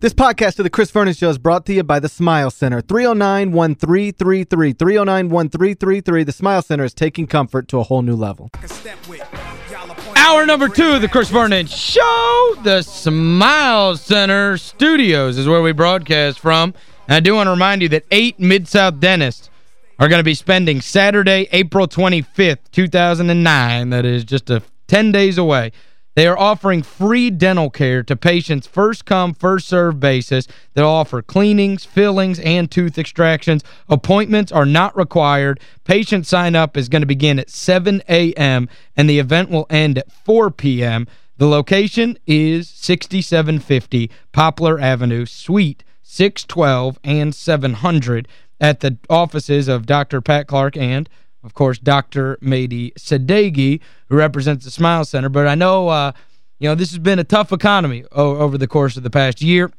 This podcast of the Chris Vernon Show is brought to you by the Smile Center. 309-1333. 309-1333. The Smile Center is taking comfort to a whole new level. Hour number two of the Chris Vernon Show. The Smile Center Studios is where we broadcast from. And I do want to remind you that eight Mid-South dentists are going to be spending Saturday, April 25th, 2009. That is just a 10 days away they are offering free dental care to patients first-come, first-served basis. They'll offer cleanings, fillings, and tooth extractions. Appointments are not required. Patient sign-up is going to begin at 7 a.m., and the event will end at 4 p.m. The location is 6750 Poplar Avenue, Suite 612 and 700 at the offices of Dr. Pat Clark and of course, Dr. Mady Sadeghi, who represents the Smile Center. But I know, uh, you know, this has been a tough economy over the course of the past year.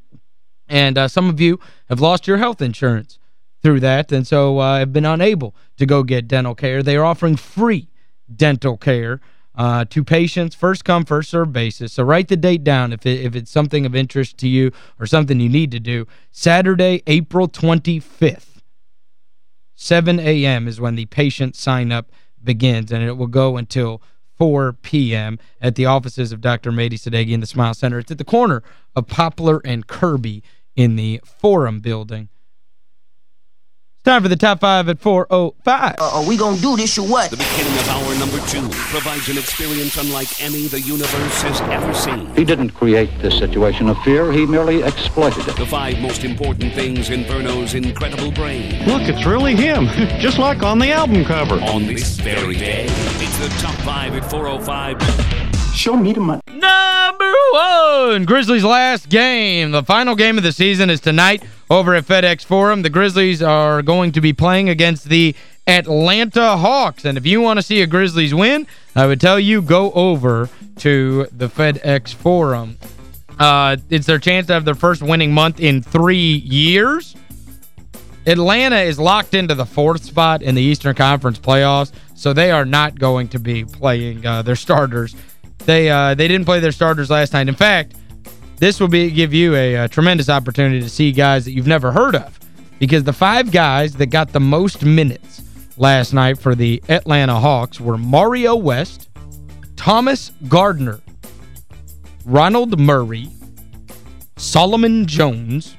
And uh, some of you have lost your health insurance through that, and so uh, have been unable to go get dental care. They are offering free dental care uh, to patients, first come, first serve basis. So write the date down if, it, if it's something of interest to you or something you need to do. Saturday, April 25th. 7 a.m. is when the patient sign-up begins, and it will go until 4 p.m. at the offices of Dr. Mady Sadeghi in the Smile Center. It's at the corner of Poplar and Kirby in the Forum building. It's time for the top five at 4.05. Uh, are we going to do this or what? The beginning of hour number two provides an experience unlike any the universe has ever seen. He didn't create this situation of fear. He merely exploited it. The five most important things in Verno's incredible brain. Look, it's really him, just like on the album cover. On this very day, it's the top five at 4.05. Show me the money. Number one, Grizzlies' last game. The final game of the season is tonight over at FedEx Forum. The Grizzlies are going to be playing against the Atlanta Hawks. And if you want to see a Grizzlies win, I would tell you go over to the FedEx Forum. Uh, it's their chance to have their first winning month in three years. Atlanta is locked into the fourth spot in the Eastern Conference playoffs, so they are not going to be playing uh, their starters they uh, they didn't play their starters last night. In fact, this will be give you a, a, tremendous opportunity to see guys that you've never heard of. Because the five guys that got the most minutes last night for the Atlanta Hawks were Mario West, Thomas Gardner, Ronald Murray, Solomon Jones,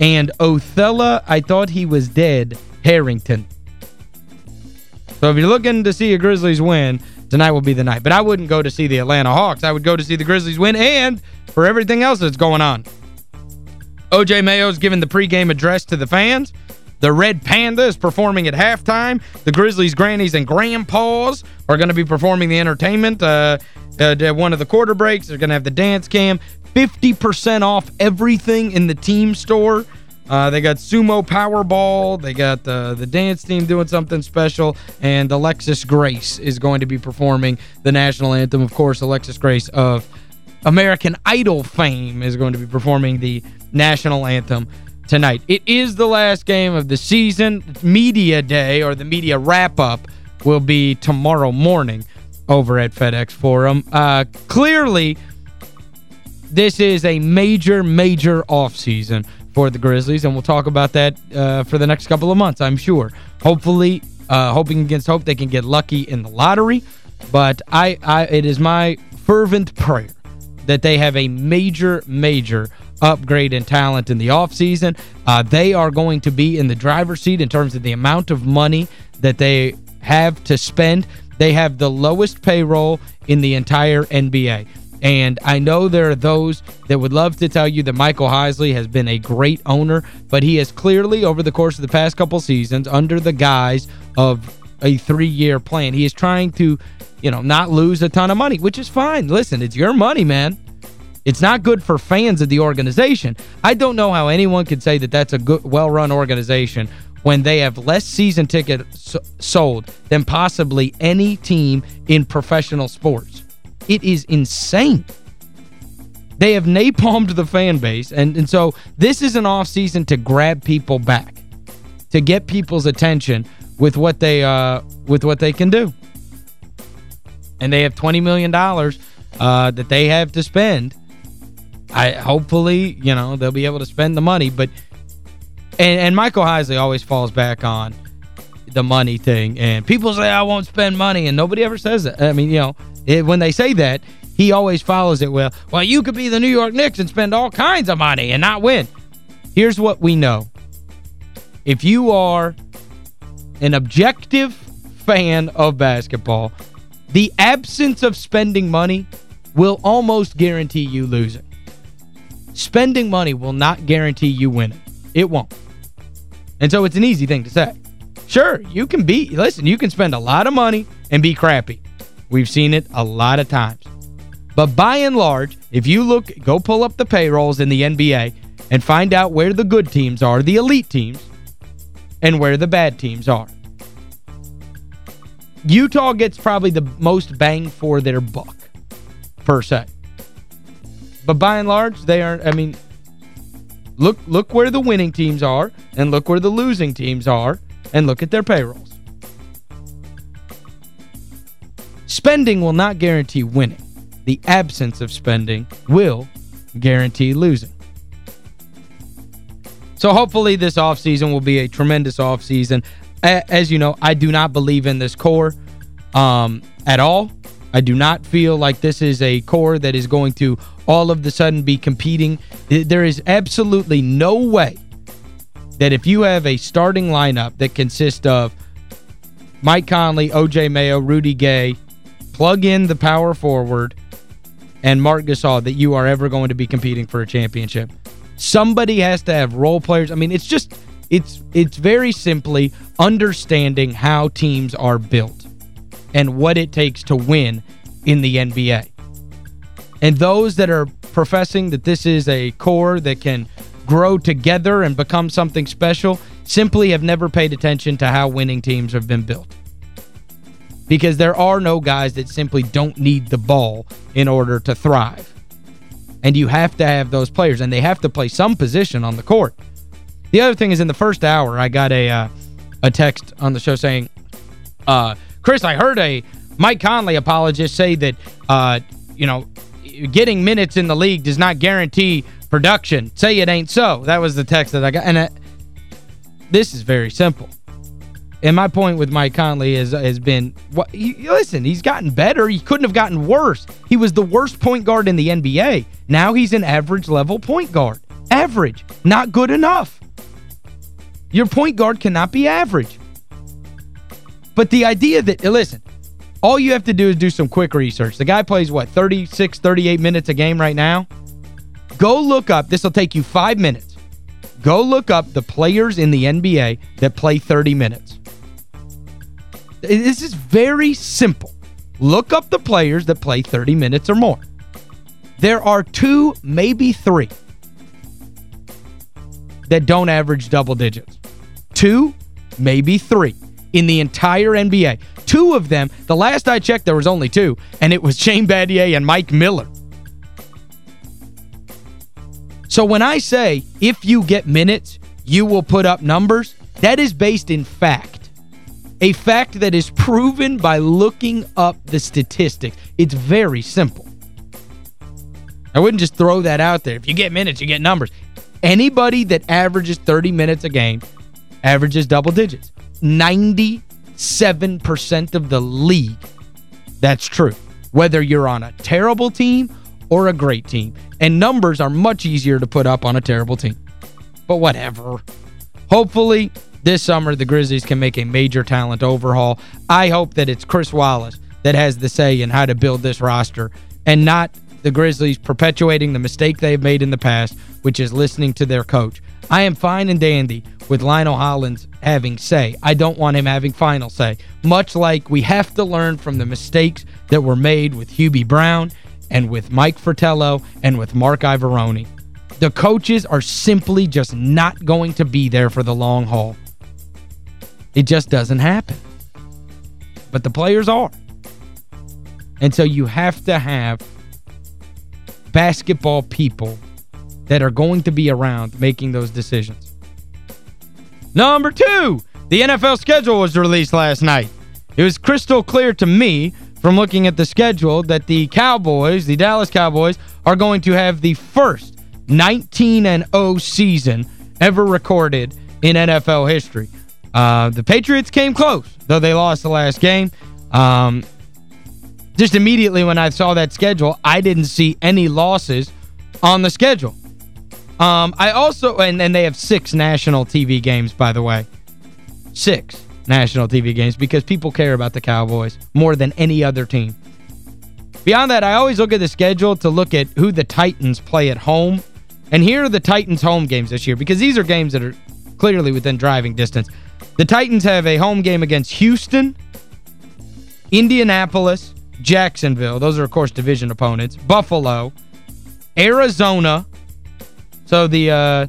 and Othella, I thought he was dead, Harrington. So if you're looking to see a Grizzlies win, tonight will be the night. But I wouldn't go to see the Atlanta Hawks. I would go to see the Grizzlies win and for everything else that's going on. O.J. Mayo's giving the pregame address to the fans. The Red Panda is performing at halftime. The Grizzlies grannies and grandpas are going to be performing the entertainment uh, uh, one of the quarter breaks. They're going to have the dance cam. 50% off everything in the team store. Uh, they got Sumo Powerball. They got the, the dance team doing something special. And Alexis Grace is going to be performing the national anthem. Of course, Alexis Grace of American Idol fame is going to be performing the national anthem tonight. It is the last game of the season. Media day or the media wrap-up will be tomorrow morning over at FedEx Forum. Uh, clearly, this is a major, major offseason for the Grizzlies, and we'll talk about that uh, for the next couple of months, I'm sure. Hopefully, uh, hoping against hope, they can get lucky in the lottery, but I, I it is my fervent prayer that they have a major, major upgrade in talent in the offseason. Uh, they are going to be in the driver's seat in terms of the amount of money that they have to spend. They have the lowest payroll in the entire NBA. And I know there are those that would love to tell you that Michael Heisley has been a great owner, but he has clearly, over the course of the past couple seasons, under the guise of a three-year plan, he is trying to, you know, not lose a ton of money, which is fine. Listen, it's your money, man. It's not good for fans of the organization. I don't know how anyone could say that that's a good, well-run organization when they have less season tickets sold than possibly any team in professional sports. It is insane. They have napalmed the fan base, and, and so this is an offseason to grab people back, to get people's attention with what they uh with what they can do. And they have $20 million uh, that they have to spend. I hopefully, you know, they'll be able to spend the money. But and, and Michael Heisley always falls back on the money thing. And people say, I won't spend money. And nobody ever says that. I mean, you know, it, when they say that, he always follows it well. Well, you could be the New York Knicks and spend all kinds of money and not win. Here's what we know. If you are an objective fan of basketball, the absence of spending money will almost guarantee you losing. Spending money will not guarantee you winning. It won't. And so it's an easy thing to say. Sure, you can be, listen, you can spend a lot of money and be crappy. We've seen it a lot of times. But by and large, if you look, go pull up the payrolls in the NBA and find out where the good teams are, the elite teams, and where the bad teams are. Utah gets probably the most bang for their buck, per se. But by and large, they are, I mean, look look where the winning teams are and look where the losing teams are and look at their payrolls. Spending will not guarantee winning. The absence of spending will guarantee losing. So hopefully this offseason will be a tremendous offseason. As you know, I do not believe in this core um, at all. I do not feel like this is a core that is going to all of the sudden be competing. There is absolutely no way that if you have a starting lineup that consists of Mike Conley, O.J. Mayo, Rudy Gay, plug in the power forward, and Marc Gasol, that you are ever going to be competing for a championship. Somebody has to have role players. I mean, it's just, it's it's very simply understanding how teams are built and what it takes to win in the NBA. And those that are professing that this is a core that can grow together and become something special simply have never paid attention to how winning teams have been built. Because there are no guys that simply don't need the ball in order to thrive. And you have to have those players, and they have to play some position on the court. The other thing is in the first hour, I got a uh, a text on the show saying, uh, Chris, I heard a Mike Conley apologist say that, uh, you know, getting minutes in the league does not guarantee production. Say it ain't so. That was the text that I got. And I, this is very simple. And my point with Mike Conley has, has been, what, he, listen, he's gotten better. He couldn't have gotten worse. He was the worst point guard in the NBA. Now he's an average level point guard. Average. Not good enough. Your point guard cannot be average. But the idea that, eh, listen, all you have to do is do some quick research. The guy plays, what, 36, 38 minutes a game right now? Go look up, this will take you five minutes. Go look up the players in the NBA that play 30 minutes. This is very simple. Look up the players that play 30 minutes or more. There are two, maybe three, that don't average double digits. Two, maybe three in the entire NBA. Two of them, the last I checked, there was only two, and it was Shane Battier and Mike Miller. So when I say, if you get minutes, you will put up numbers, that is based in fact. A fact that is proven by looking up the statistics. It's very simple. I wouldn't just throw that out there. If you get minutes, you get numbers. Anybody that averages 30 minutes a game averages double digits. 97% of the league, that's true. Whether you're on a terrible team or a great team. And numbers are much easier to put up on a terrible team. But whatever. Hopefully, this summer, the Grizzlies can make a major talent overhaul. I hope that it's Chris Wallace that has the say in how to build this roster and not the Grizzlies perpetuating the mistake they've made in the past, which is listening to their coach. I am fine and dandy with Lionel Hollins having say. I don't want him having final say. Much like we have to learn from the mistakes that were made with Hubie Brown and with Mike Fratello and with Marc Iavaroni. The coaches are simply just not going to be there for the long haul. It just doesn't happen. But the players are. And so you have to have basketball people that are going to be around making those decisions. Number two, the NFL schedule was released last night. It was crystal clear to me from looking at the schedule that the Cowboys, the Dallas Cowboys, are going to have the first 19-0 season ever recorded in NFL history. Uh, the Patriots came close, though they lost the last game. Um, just immediately when I saw that schedule, I didn't see any losses on the schedule. Um, I also, and, and they have six national TV games, by the way. Six national TV games because people care about the Cowboys more than any other team. Beyond that, I always look at the schedule to look at who the Titans play at home. And here are the Titans' home games this year because these are games that are clearly within driving distance. The Titans have a home game against Houston, Indianapolis, Jacksonville. Those are, of course, division opponents. Buffalo, Arizona. So the uh,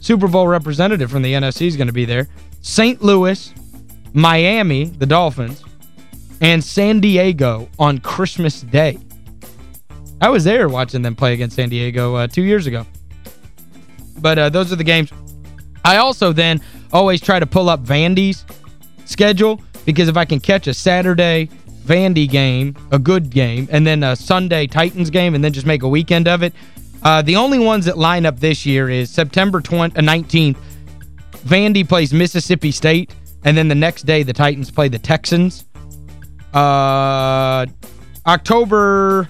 Super Bowl representative from the NFC is going to be there. St. Louis, Miami, the Dolphins, and San Diego on Christmas Day. I was there watching them play against San Diego uh, two years ago. But uh, those are the games. I also then always try to pull up Vandy's schedule because if I can catch a Saturday Vandy game, a good game, and then a Sunday Titans game and then just make a weekend of it, uh, the only ones that line up this year is September 20, uh, 19th, Vandy plays Mississippi State, and then the next day the Titans play the Texans. Uh, October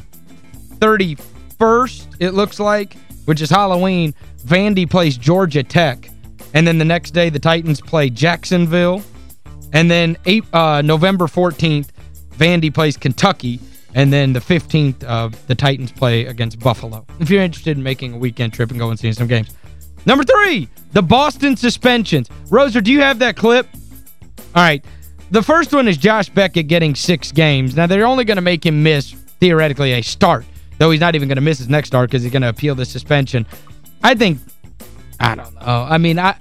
31st, it looks like, which is Halloween, Vandy plays Georgia Tech. And then the next day, the Titans play Jacksonville. And then eight, uh, November 14th, Vandy plays Kentucky. And then the 15th, uh, the Titans play against Buffalo. If you're interested in making a weekend trip and going and seeing some games. Number three, the Boston suspensions. Roser, do you have that clip? All right. The first one is Josh Beckett getting six games. Now, they're only going to make him miss, theoretically, a start. Though he's not even going to miss his next start because he's going to appeal the suspension. I think, I don't know. I mean, I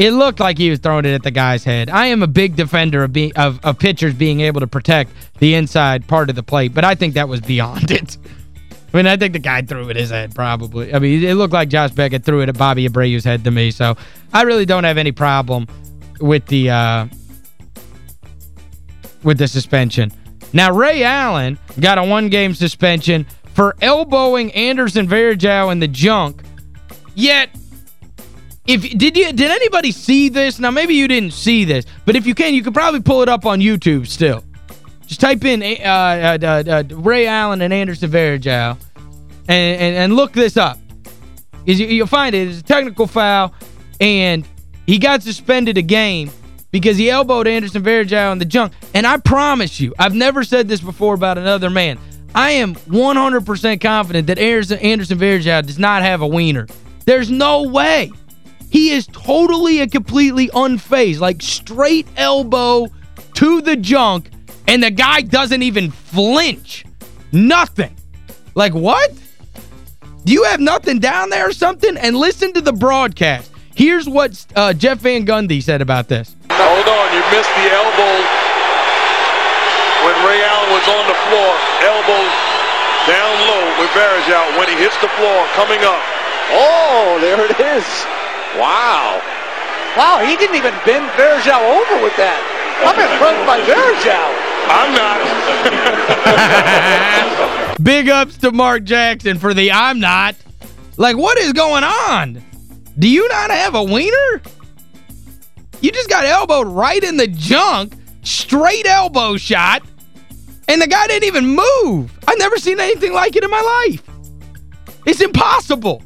it looked like he was throwing it at the guy's head. I am a big defender of, being, of, of pitchers being able to protect the inside part of the plate, but I think that was beyond it. I mean, I think the guy threw it his head, probably. I mean, it looked like Josh Beckett threw it at Bobby Abreu's head to me, so I really don't have any problem with the uh, with the suspension. Now, Ray Allen got a one-game suspension for elbowing Anderson Varejao in the junk, yet if did you did anybody see this? Now, maybe you didn't see this, but if you can, you could probably pull it up on YouTube still. Just type in uh, uh, uh, uh Ray Allen and Anderson Varejao and, and, and, look this up. You'll find it. It's a technical foul, and he got suspended a game because he elbowed Anderson Varejao in the junk. And I promise you, I've never said this before about another man. I am 100% confident that Anderson, Anderson Varejao does not have a wiener. There's no way. He is totally and completely unfazed, like straight elbow to the junk, and the guy doesn't even flinch. Nothing. Like, what? Do you have nothing down there or something? And listen to the broadcast. Here's what uh, Jeff Van Gundy said about this. Hold on, you missed the elbow when Ray Allen was on the floor. Elbow down low with Varejao when he hits the floor coming up. Oh, there it is. Wow. Wow, he didn't even bend Varejao over with that. I'm impressed by Varejao. I'm not. Big ups to Mark Jackson for the I'm not. Like, what is going on? Do you not have a wiener? You just got elbowed right in the junk, straight elbow shot, and the guy didn't even move. I've never seen anything like it in my life. It's impossible.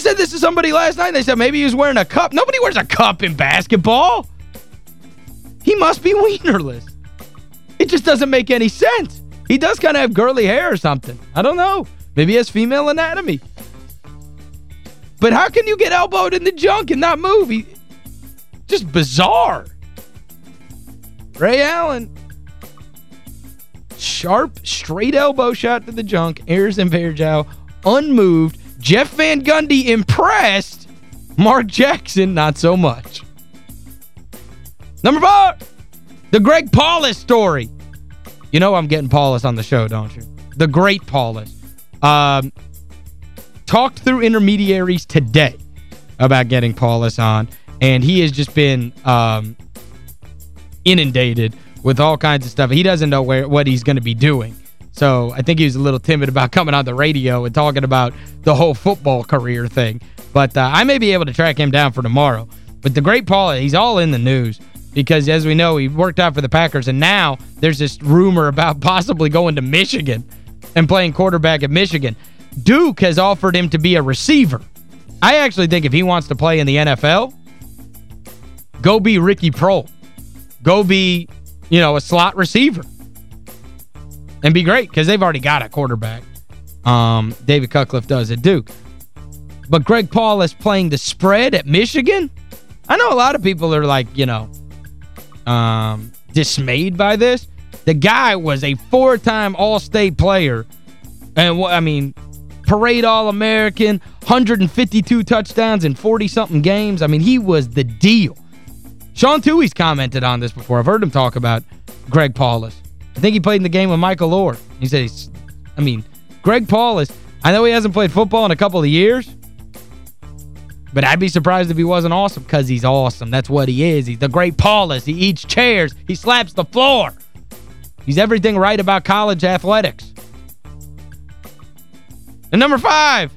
Said this to somebody last night. and They said maybe he was wearing a cup. Nobody wears a cup in basketball. He must be wienerless. It just doesn't make any sense. He does kind of have girly hair or something. I don't know. Maybe he has female anatomy. But how can you get elbowed in the junk and not move? He, just bizarre. Ray Allen. Sharp, straight elbow shot to the junk. Anderson Varejao unmoved. Jeff Van Gundy impressed. Mark Jackson, not so much. Number four, the Greg Paulus story. You know I'm getting Paulus on the show, don't you? The great Paulus. Um, talked through intermediaries today about getting Paulus on, and he has just been um, inundated with all kinds of stuff. He doesn't know where what he's going to be doing. So I think he was a little timid about coming on the radio and talking about the whole football career thing. But uh, I may be able to track him down for tomorrow. But the great Paul, he's all in the news because, as we know, he worked out for the Packers, and now there's this rumor about possibly going to Michigan and playing quarterback at Michigan. Duke has offered him to be a receiver. I actually think if he wants to play in the NFL, go be Ricky Proehl. Go be, you know, a slot receiver. And be great because they've already got a quarterback. Um, David Cutcliffe does at Duke. But Greg Paul is playing the spread at Michigan? I know a lot of people are like, you know, um, dismayed by this. The guy was a four-time All-State player. And, what I mean, parade All-American, 152 touchdowns in 40-something games. I mean, he was the deal. Sean Tuohy's commented on this before. I've heard him talk about Greg Paulus. I think he played in the game with Michael Oher. He he's, I mean, Greg Paulus, I know he hasn't played football in a couple of years, but I'd be surprised if he wasn't awesome because he's awesome. That's what he is. He's the great Paulus. He eats chairs. He slaps the floor. He's everything right about college athletics. And number five,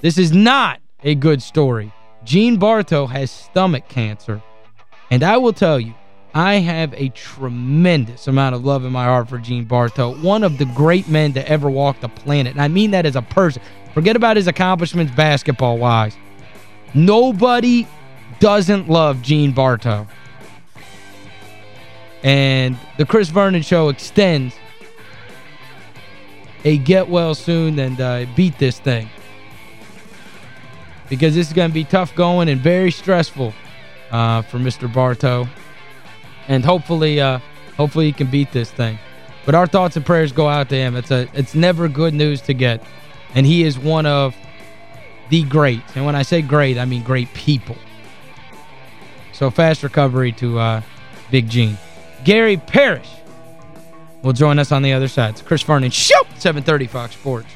this is not a good story. Gene Bartow has stomach cancer. And I will tell you, I have a tremendous amount of love in my heart for Gene Bartow, one of the great men to ever walk the planet. And I mean that as a person. Forget about his accomplishments basketball-wise. Nobody doesn't love Gene Bartow. And the Chris Vernon Show extends a get well soon and uh, beat this thing. Because this is going to be tough going and very stressful uh, for Mr. Bartow. And hopefully uh, hopefully he can beat this thing. But our thoughts and prayers go out to him. It's a it's never good news to get. And he is one of the greats. And when I say great, I mean great people. So fast recovery to uh, Big Gene. Gary Parrish will join us on the other side. It's Chris Vernon Show, 730 Fox Sports.